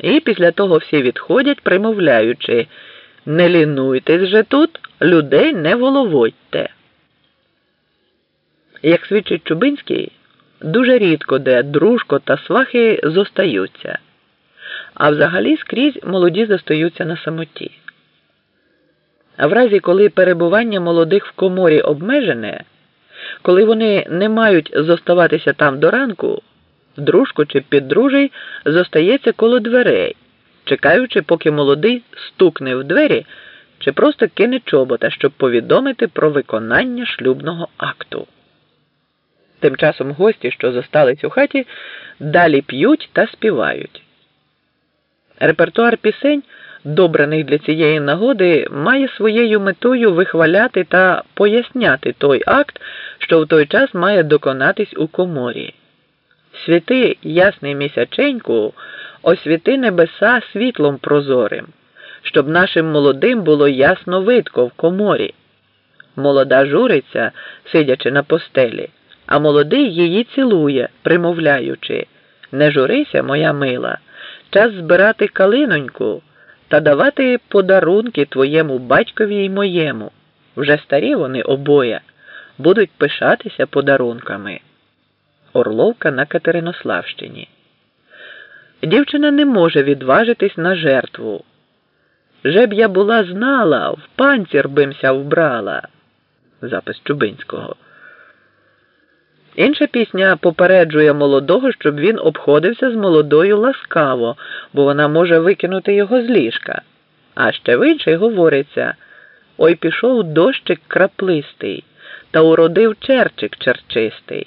І після того всі відходять, примовляючи не лінуйтесь же тут, людей не воловодьте. Як свідчить Чубинський, дуже рідко де дружко та свахи зостаються, а взагалі скрізь молоді зостаються на самоті. А в разі, коли перебування молодих в коморі обмежене, коли вони не мають зоставатися там до ранку, дружко чи піддружий зостається коло дверей, чекаючи, поки молодий стукне в двері чи просто кине чобота, щоб повідомити про виконання шлюбного акту. Тим часом гості, що зостались у хаті, далі п'ють та співають. Репертуар пісень, добраних для цієї нагоди, має своєю метою вихваляти та поясняти той акт, що в той час має доконатись у коморі. Світи ясний місяченьку, освіти небеса світлом прозорим, щоб нашим молодим було ясно видко в коморі. Молода журиться, сидячи на постелі а молодий її цілує, примовляючи Не журися, моя мила, час збирати калиноньку та давати подарунки твоєму батькові й моєму. Вже старі вони обоє, будуть пишатися подарунками. Орловка на Катеринославщині. Дівчина не може відважитись на жертву. Же б я була знала, в панцір бимся вбрала. Запис Чубинського. Інша пісня попереджує молодого, щоб він обходився з молодою ласкаво, бо вона може викинути його з ліжка. А ще в іншій говориться Ой пішов дощик краплистий, та уродив черчик черчистий.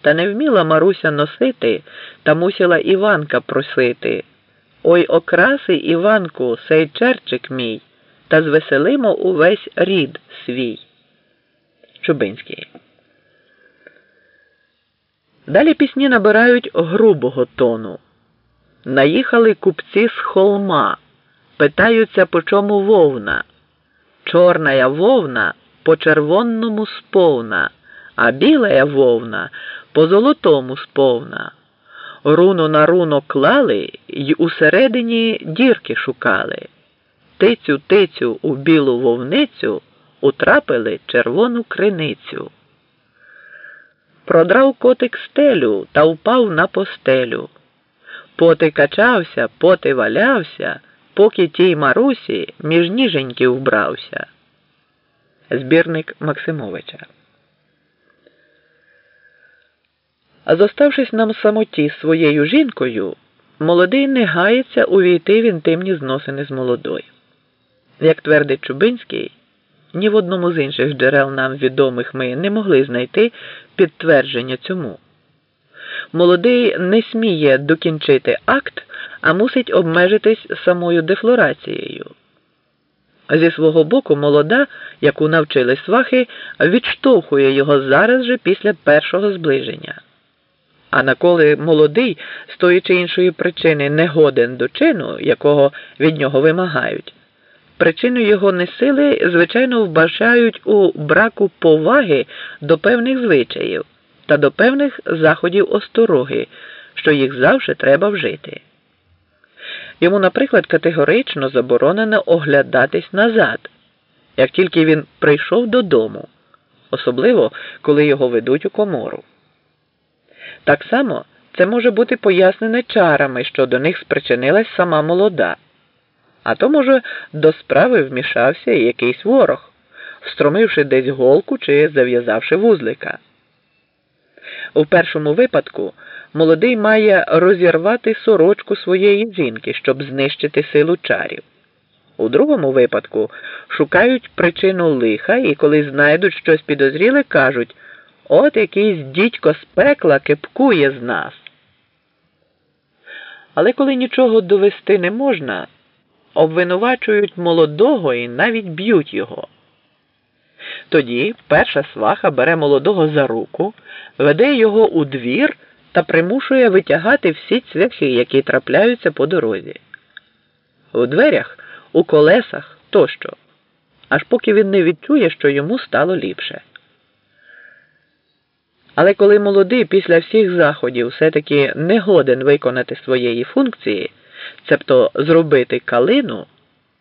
Та не вміла Маруся носити, та мусила Іванка просити. Ой окраси, Іванку, сей черчик мій, та звеселимо увесь рід свій. Чубинський Далі пісні набирають грубого тону. Наїхали купці з холма, питаються, по чому вовна. Чорная вовна по червонному сповна, а білая вовна по золотому сповна. Руну на руно клали й усередині дірки шукали. Тицю тицю у білу вовницю утрапили червону криницю. Продрав котик стелю та впав на постелю. Поти качався, поти валявся, поки тій Марусі між ніженьки вбрався. Збірник Максимовича. А зоставшись нам самоті своєю жінкою, молодий не гається увійти в інтимні зносини з молодою. Як твердить Чубинський, ні в одному з інших джерел нам відомих ми не могли знайти підтвердження цьому. Молодий не сміє докінчити акт, а мусить обмежитись самою дефлорацією. Зі свого боку, молода, яку навчили свахи, відштовхує його зараз же після першого зближення. А наколи молодий, з тої чи іншої причини, не годен до чину, якого від нього вимагають, Причину його несили, звичайно, вбачають у браку поваги до певних звичаїв та до певних заходів остороги, що їх завжди треба вжити. Йому, наприклад, категорично заборонено оглядатись назад, як тільки він прийшов додому, особливо коли його ведуть у комору. Так само це може бути пояснене чарами, що до них спричинилась сама молода. А то, може, до справи вмішався якийсь ворог, встромивши десь голку чи зав'язавши вузлика. У першому випадку молодий має розірвати сорочку своєї жінки, щоб знищити силу чарів. У другому випадку шукають причину лиха і, коли знайдуть щось підозріле, кажуть от якийсь дідько з пекла кипкує з нас. Але коли нічого довести не можна обвинувачують молодого і навіть б'ють його. Тоді перша сваха бере молодого за руку, веде його у двір та примушує витягати всі цвяхи, які трапляються по дорозі. У дверях, у колесах тощо, аж поки він не відчує, що йому стало ліпше. Але коли молодий після всіх заходів все таки не годен виконати своєї функції, цебто зробити калину